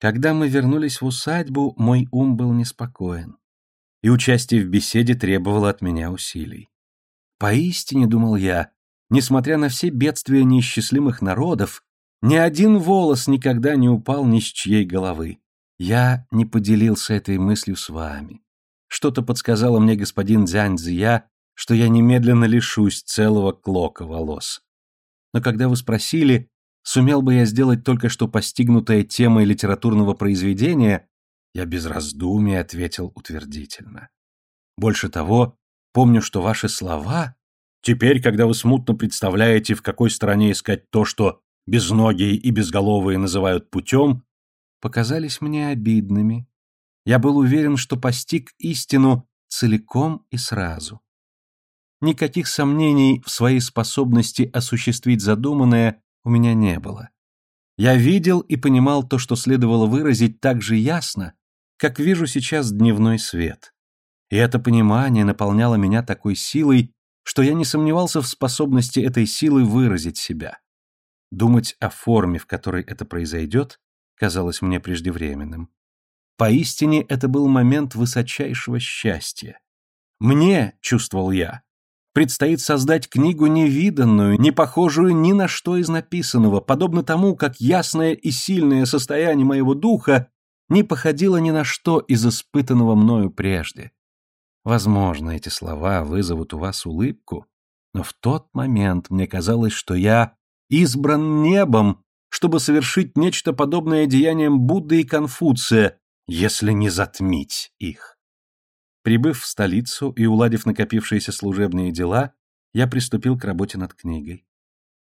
Когда мы вернулись в усадьбу, мой ум был неспокоен, и участие в беседе требовало от меня усилий. Поистине, думал я, несмотря на все бедствия неисчислимых народов, ни один волос никогда не упал ни с чьей головы. Я не поделился этой мыслью с вами. Что-то подсказало мне господин Дзяньцзия, что я немедленно лишусь целого клока волос. Но когда вы спросили, сумел бы я сделать только что постигнутое темой литературного произведения, я без раздумий ответил утвердительно. Больше того, помню, что ваши слова, теперь, когда вы смутно представляете, в какой стороне искать то, что безногие и безголовые называют путем, показались мне обидными. Я был уверен, что постиг истину целиком и сразу. Никаких сомнений в своей способности осуществить задуманное у меня не было. Я видел и понимал то, что следовало выразить так же ясно, как вижу сейчас дневной свет. И это понимание наполняло меня такой силой, что я не сомневался в способности этой силы выразить себя. Думать о форме, в которой это произойдет, казалось мне преждевременным. Поистине это был момент высочайшего счастья. Мне, чувствовал я, предстоит создать книгу невиданную, не похожую ни на что из написанного, подобно тому, как ясное и сильное состояние моего духа не походило ни на что из испытанного мною прежде. Возможно, эти слова вызовут у вас улыбку, но в тот момент мне казалось, что я избран небом, чтобы совершить нечто подобное деяниям Будды и Конфуция, если не затмить их. Прибыв в столицу и уладив накопившиеся служебные дела, я приступил к работе над книгой.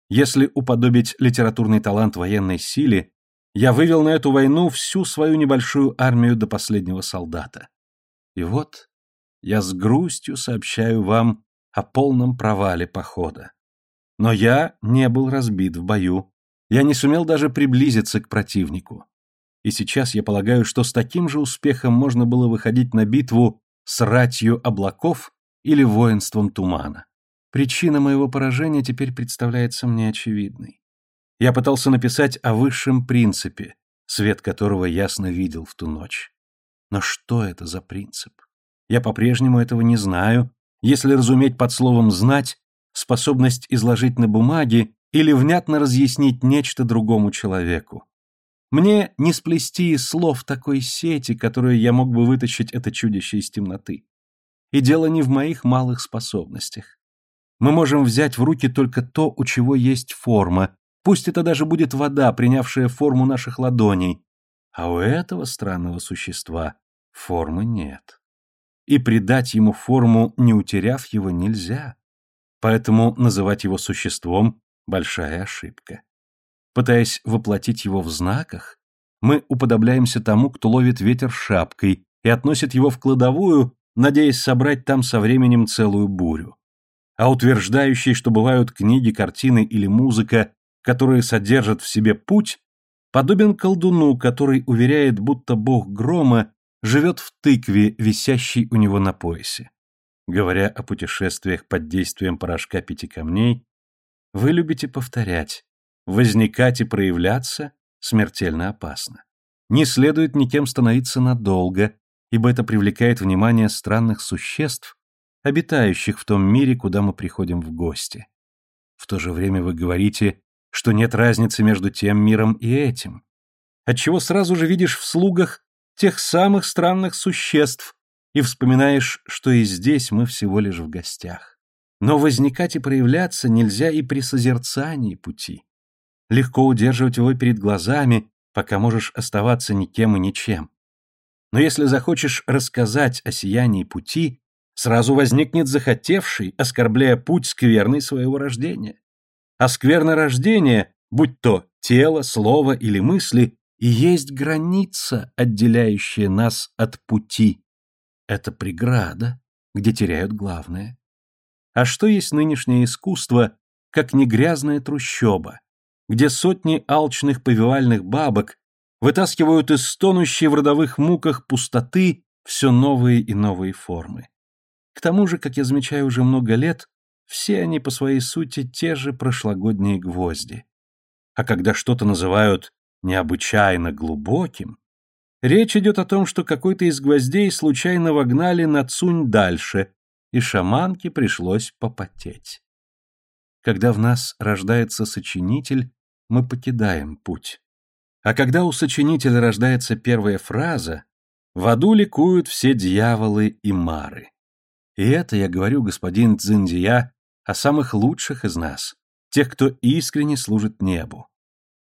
Если уподобить литературный талант военной силе, я вывел на эту войну всю свою небольшую армию до последнего солдата. И вот я с грустью сообщаю вам о полном провале похода. Но я не был разбит в бою. Я не сумел даже приблизиться к противнику. И сейчас я полагаю, что с таким же успехом можно было выходить на битву с ратью облаков или воинством тумана. Причина моего поражения теперь представляется мне очевидной. Я пытался написать о высшем принципе, свет которого ясно видел в ту ночь. Но что это за принцип? Я по-прежнему этого не знаю, если разуметь под словом «знать» способность изложить на бумаге или внятно разъяснить нечто другому человеку. Мне не сплести из слов такой сети, которую я мог бы вытащить это чудище из темноты. И дело не в моих малых способностях. Мы можем взять в руки только то, у чего есть форма, пусть это даже будет вода, принявшая форму наших ладоней, а у этого странного существа формы нет. И придать ему форму, не утеряв его, нельзя. Поэтому называть его существом – большая ошибка. Пытаясь воплотить его в знаках, мы уподобляемся тому, кто ловит ветер шапкой и относит его в кладовую, надеясь собрать там со временем целую бурю. А утверждающий, что бывают книги, картины или музыка, которые содержат в себе путь, подобен колдуну, который уверяет, будто бог грома живет в тыкве, висящей у него на поясе. Говоря о путешествиях под действием порошка пяти камней, вы любите повторять «возникать и проявляться смертельно опасно». Не следует никем становиться надолго, ибо это привлекает внимание странных существ, обитающих в том мире, куда мы приходим в гости. В то же время вы говорите, что нет разницы между тем миром и этим, отчего сразу же видишь в слугах тех самых странных существ, и вспоминаешь, что и здесь мы всего лишь в гостях. Но возникать и проявляться нельзя и при созерцании пути. Легко удерживать его перед глазами, пока можешь оставаться никем и ничем. Но если захочешь рассказать о сиянии пути, сразу возникнет захотевший, оскорбляя путь скверный своего рождения. А скверное рождение, будь то тело, слово или мысли, и есть граница, отделяющая нас от пути, это преграда, где теряют главное. А что есть нынешнее искусство, как не грязная трущоба, где сотни алчных повивальных бабок вытаскивают из стонущей в родовых муках пустоты все новые и новые формы. К тому же, как я замечаю уже много лет, все они по своей сути те же прошлогодние гвозди. А когда что-то называют необычайно глубоким, Речь идет о том, что какой-то из гвоздей случайно вогнали на цунь дальше, и шаманке пришлось попотеть. Когда в нас рождается сочинитель, мы покидаем путь. А когда у сочинителя рождается первая фраза, в аду ликуют все дьяволы и мары. И это я говорю, господин Цзиндия, о самых лучших из нас, тех, кто искренне служит небу.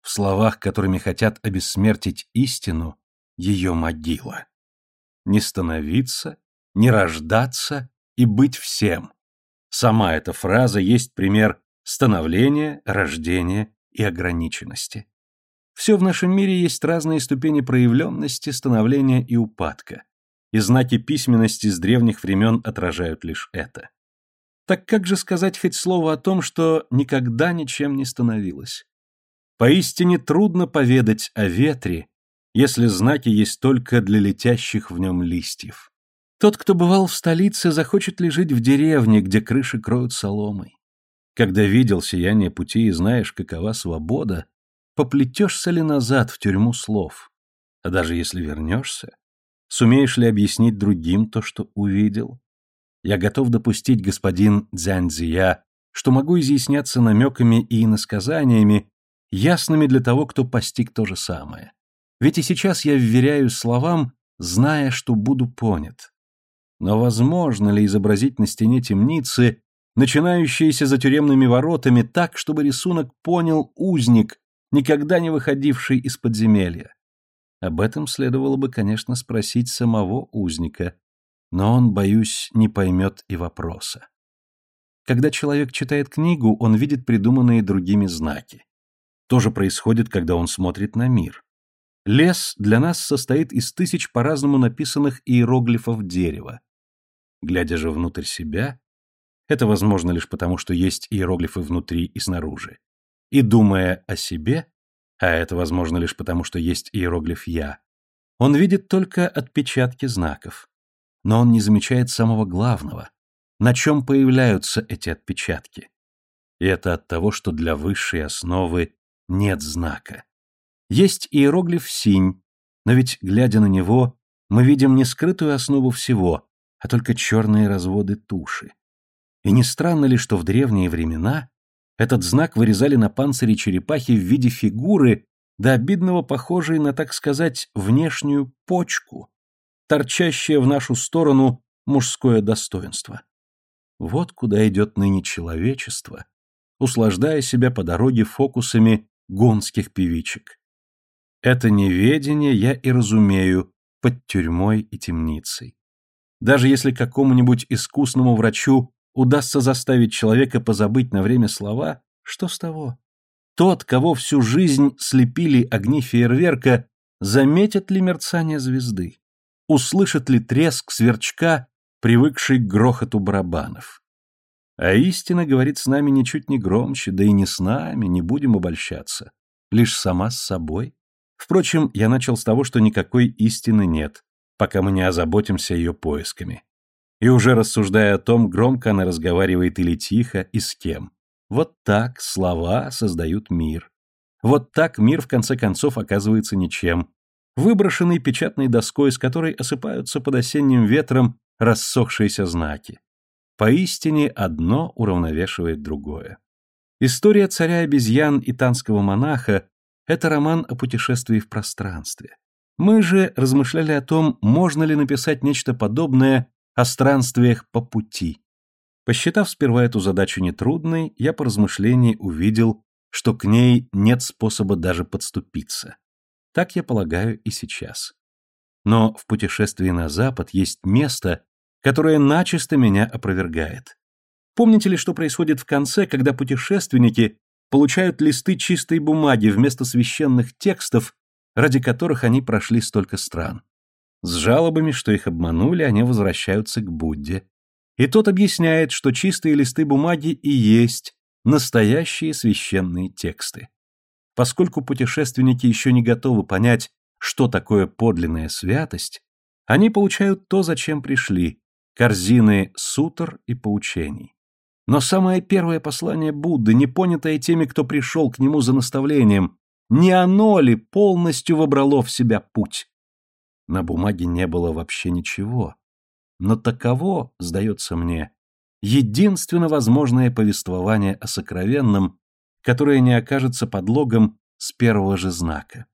В словах, которыми хотят обессмертить истину, ее могила. Не становиться, не рождаться и быть всем. Сама эта фраза есть пример становления, рождения и ограниченности. Все в нашем мире есть разные ступени проявленности, становления и упадка, и знаки письменности с древних времен отражают лишь это. Так как же сказать хоть слово о том, что никогда ничем не становилось? Поистине трудно поведать о ветре, если знаки есть только для летящих в нем листьев. Тот, кто бывал в столице, захочет ли жить в деревне, где крыши кроют соломой? Когда видел сияние пути и знаешь, какова свобода, поплетешься ли назад в тюрьму слов? А даже если вернешься, сумеешь ли объяснить другим то, что увидел? Я готов допустить, господин Дзяньцзия, что могу изъясняться намеками и иносказаниями, ясными для того, кто постиг то же самое. Ведь и сейчас я вверяю словам, зная, что буду понят. Но возможно ли изобразить на стене темницы, начинающиеся за тюремными воротами, так, чтобы рисунок понял узник, никогда не выходивший из подземелья? Об этом следовало бы, конечно, спросить самого узника, но он, боюсь, не поймет и вопроса. Когда человек читает книгу, он видит придуманные другими знаки. То же происходит, когда он смотрит на мир. Лес для нас состоит из тысяч по-разному написанных иероглифов дерева. Глядя же внутрь себя, это возможно лишь потому, что есть иероглифы внутри и снаружи. И думая о себе, а это возможно лишь потому, что есть иероглиф «я», он видит только отпечатки знаков. Но он не замечает самого главного, на чем появляются эти отпечатки. И это от того, что для высшей основы нет знака. Есть иероглиф «синь», но ведь, глядя на него, мы видим не скрытую основу всего, а только черные разводы туши. И не странно ли, что в древние времена этот знак вырезали на панцире черепахи в виде фигуры, до обидного похожей на, так сказать, внешнюю почку, торчащее в нашу сторону мужское достоинство. Вот куда идет ныне человечество, услаждая себя по дороге фокусами гонских певичек. Это неведение я и разумею под тюрьмой и темницей. Даже если какому-нибудь искусному врачу удастся заставить человека позабыть на время слова, что с того? Тот, кого всю жизнь слепили огни фейерверка, заметит ли мерцание звезды? Услышит ли треск сверчка, привыкший к грохоту барабанов? А истина говорит с нами ничуть не громче, да и не с нами, не будем обольщаться. Лишь сама с собой. Впрочем, я начал с того, что никакой истины нет, пока мы не озаботимся ее поисками. И уже рассуждая о том, громко она разговаривает или тихо, и с кем. Вот так слова создают мир. Вот так мир в конце концов оказывается ничем, выброшенный печатной доской, с которой осыпаются под осенним ветром рассохшиеся знаки. Поистине одно уравновешивает другое. История царя обезьян и танского монаха это роман о путешествии в пространстве. Мы же размышляли о том, можно ли написать нечто подобное о странствиях по пути. Посчитав сперва эту задачу нетрудной, я по размышлении увидел, что к ней нет способа даже подступиться. Так я полагаю и сейчас. Но в путешествии на запад есть место, которое начисто меня опровергает. Помните ли, что происходит в конце, когда путешественники получают листы чистой бумаги вместо священных текстов, ради которых они прошли столько стран. С жалобами, что их обманули, они возвращаются к Будде. И тот объясняет, что чистые листы бумаги и есть настоящие священные тексты. Поскольку путешественники еще не готовы понять, что такое подлинная святость, они получают то, зачем пришли – корзины сутр и поучений. Но самое первое послание Будды, не понятое теми, кто пришел к нему за наставлением, не оно ли полностью вобрало в себя путь? На бумаге не было вообще ничего. Но таково, сдается мне, единственно возможное повествование о сокровенном, которое не окажется подлогом с первого же знака.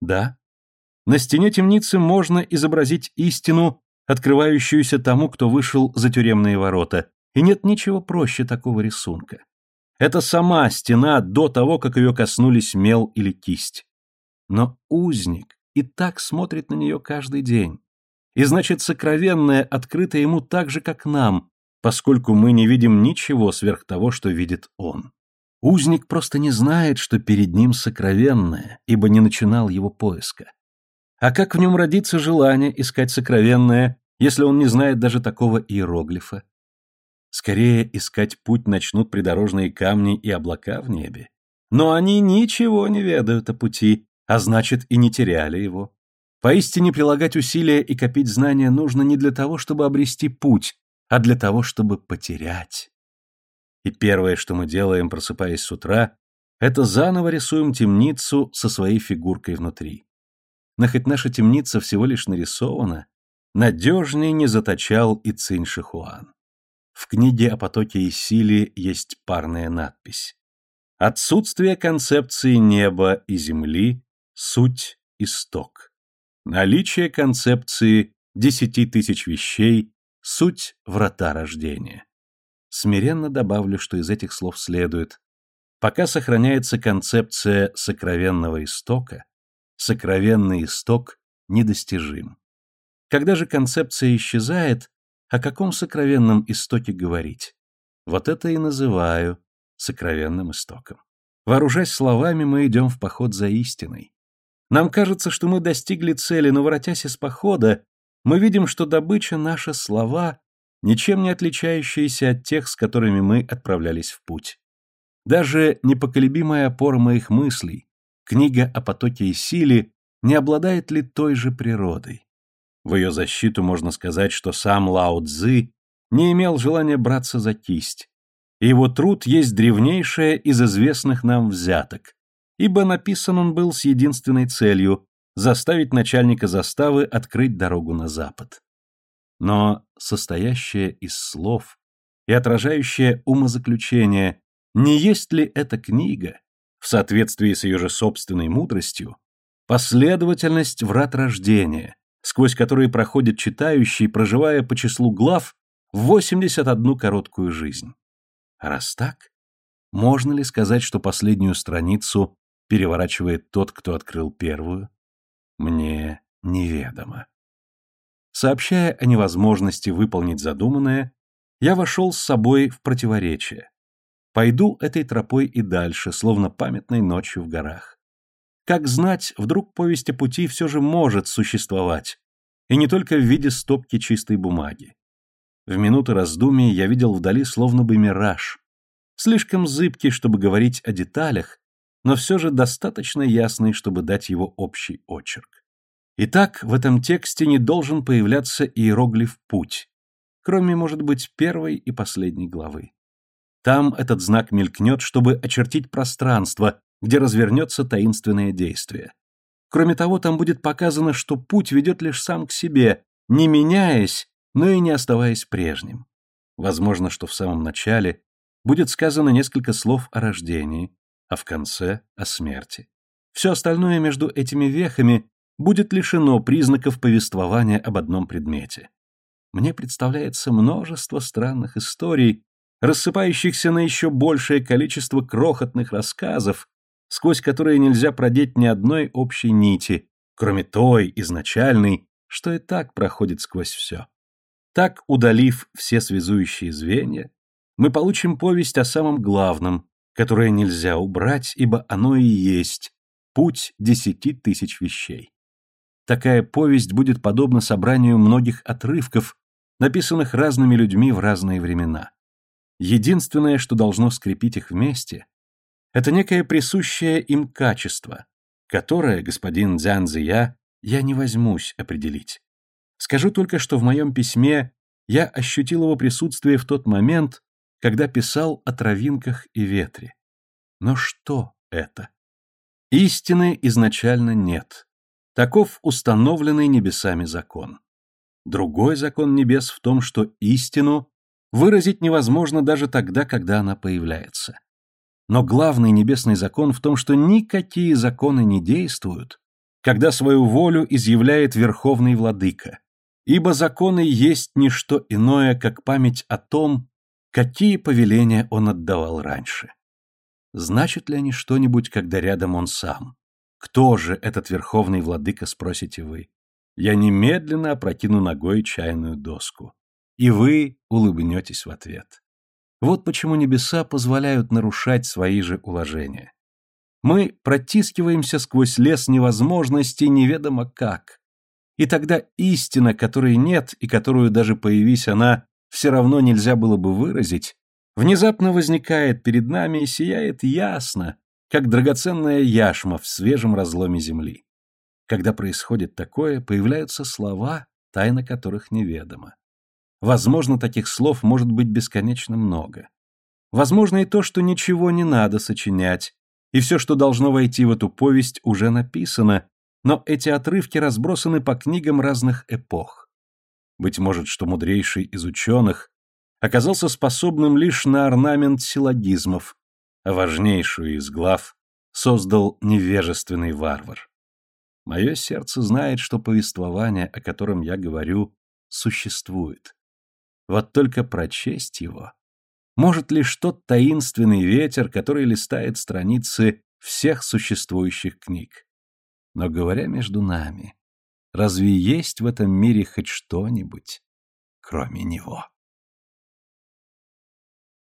Да, на стене темницы можно изобразить истину, открывающуюся тому, кто вышел за тюремные ворота, и нет ничего проще такого рисунка. Это сама стена до того, как ее коснулись мел или кисть. Но узник и так смотрит на нее каждый день. И значит, сокровенное открыто ему так же, как нам, поскольку мы не видим ничего сверх того, что видит он. Узник просто не знает, что перед ним сокровенное, ибо не начинал его поиска. А как в нем родится желание искать сокровенное, если он не знает даже такого иероглифа? Скорее искать путь начнут придорожные камни и облака в небе. Но они ничего не ведают о пути, а значит и не теряли его. Поистине прилагать усилия и копить знания нужно не для того, чтобы обрести путь, а для того, чтобы потерять. И первое, что мы делаем, просыпаясь с утра, это заново рисуем темницу со своей фигуркой внутри. Но хоть наша темница всего лишь нарисована, надежнее не заточал и Цинь Шихуан. В книге о потоке и силе есть парная надпись. Отсутствие концепции неба и земли – суть исток. Наличие концепции десяти тысяч вещей – суть врата рождения. Смиренно добавлю, что из этих слов следует. Пока сохраняется концепция сокровенного истока, сокровенный исток недостижим. Когда же концепция исчезает, о каком сокровенном истоке говорить? Вот это и называю сокровенным истоком. Вооружаясь словами, мы идем в поход за истиной. Нам кажется, что мы достигли цели, но, воротясь из похода, мы видим, что добыча — наши слова, ничем не отличающиеся от тех, с которыми мы отправлялись в путь. Даже непоколебимая опора моих мыслей, книга о потоке и силе, не обладает ли той же природой? В ее защиту можно сказать, что сам Лао Цзы не имел желания браться за кисть, и его труд есть древнейшее из известных нам взяток, ибо написан он был с единственной целью – заставить начальника заставы открыть дорогу на запад. Но состоящее из слов и отражающее умозаключение, не есть ли эта книга, в соответствии с ее же собственной мудростью, последовательность врат рождения, сквозь которые проходит читающий, проживая по числу глав 81 короткую жизнь. А раз так, можно ли сказать, что последнюю страницу переворачивает тот, кто открыл первую? Мне неведомо. Сообщая о невозможности выполнить задуманное, я вошел с собой в противоречие. Пойду этой тропой и дальше, словно памятной ночью в горах. Как знать, вдруг повесть о пути все же может существовать, и не только в виде стопки чистой бумаги. В минуты раздумий я видел вдали словно бы мираж, слишком зыбкий, чтобы говорить о деталях, но все же достаточно ясный, чтобы дать его общий очерк. Итак, в этом тексте не должен появляться иероглиф «путь», кроме, может быть, первой и последней главы. Там этот знак мелькнет, чтобы очертить пространство, где развернется таинственное действие. Кроме того, там будет показано, что путь ведет лишь сам к себе, не меняясь, но и не оставаясь прежним. Возможно, что в самом начале будет сказано несколько слов о рождении, а в конце — о смерти. Все остальное между этими вехами будет лишено признаков повествования об одном предмете. Мне представляется множество странных историй, рассыпающихся на еще большее количество крохотных рассказов, сквозь которые нельзя продеть ни одной общей нити, кроме той, изначальной, что и так проходит сквозь все. Так, удалив все связующие звенья, мы получим повесть о самом главном, которое нельзя убрать, ибо оно и есть путь десяти тысяч вещей. Такая повесть будет подобна собранию многих отрывков, написанных разными людьми в разные времена. Единственное, что должно скрепить их вместе, это некое присущее им качество, которое, господин Дзянзия, я не возьмусь определить. Скажу только, что в моем письме я ощутил его присутствие в тот момент, когда писал о травинках и ветре. Но что это? Истины изначально нет. Таков установленный небесами закон. Другой закон небес в том, что истину выразить невозможно даже тогда, когда она появляется. Но главный небесный закон в том, что никакие законы не действуют, когда свою волю изъявляет Верховный Владыка, ибо законы есть не что иное, как память о том, какие повеления он отдавал раньше. Значит ли они что-нибудь, когда рядом он сам? Кто же этот Верховный Владыка, спросите вы? Я немедленно опрокину ногой чайную доску. И вы улыбнетесь в ответ. Вот почему небеса позволяют нарушать свои же уложения. Мы протискиваемся сквозь лес невозможности неведомо как. И тогда истина, которой нет и которую даже появись она, все равно нельзя было бы выразить, внезапно возникает перед нами и сияет ясно, как драгоценная яшма в свежем разломе земли. Когда происходит такое, появляются слова, тайна которых неведома. Возможно, таких слов может быть бесконечно много. Возможно и то, что ничего не надо сочинять, и все, что должно войти в эту повесть, уже написано, но эти отрывки разбросаны по книгам разных эпох. Быть может, что мудрейший из ученых оказался способным лишь на орнамент силлогизмов, а важнейшую из глав создал невежественный варвар. Мое сердце знает, что повествование, о котором я говорю, существует. Вот только прочесть его может лишь тот таинственный ветер, который листает страницы всех существующих книг. Но говоря между нами, разве есть в этом мире хоть что-нибудь, кроме него?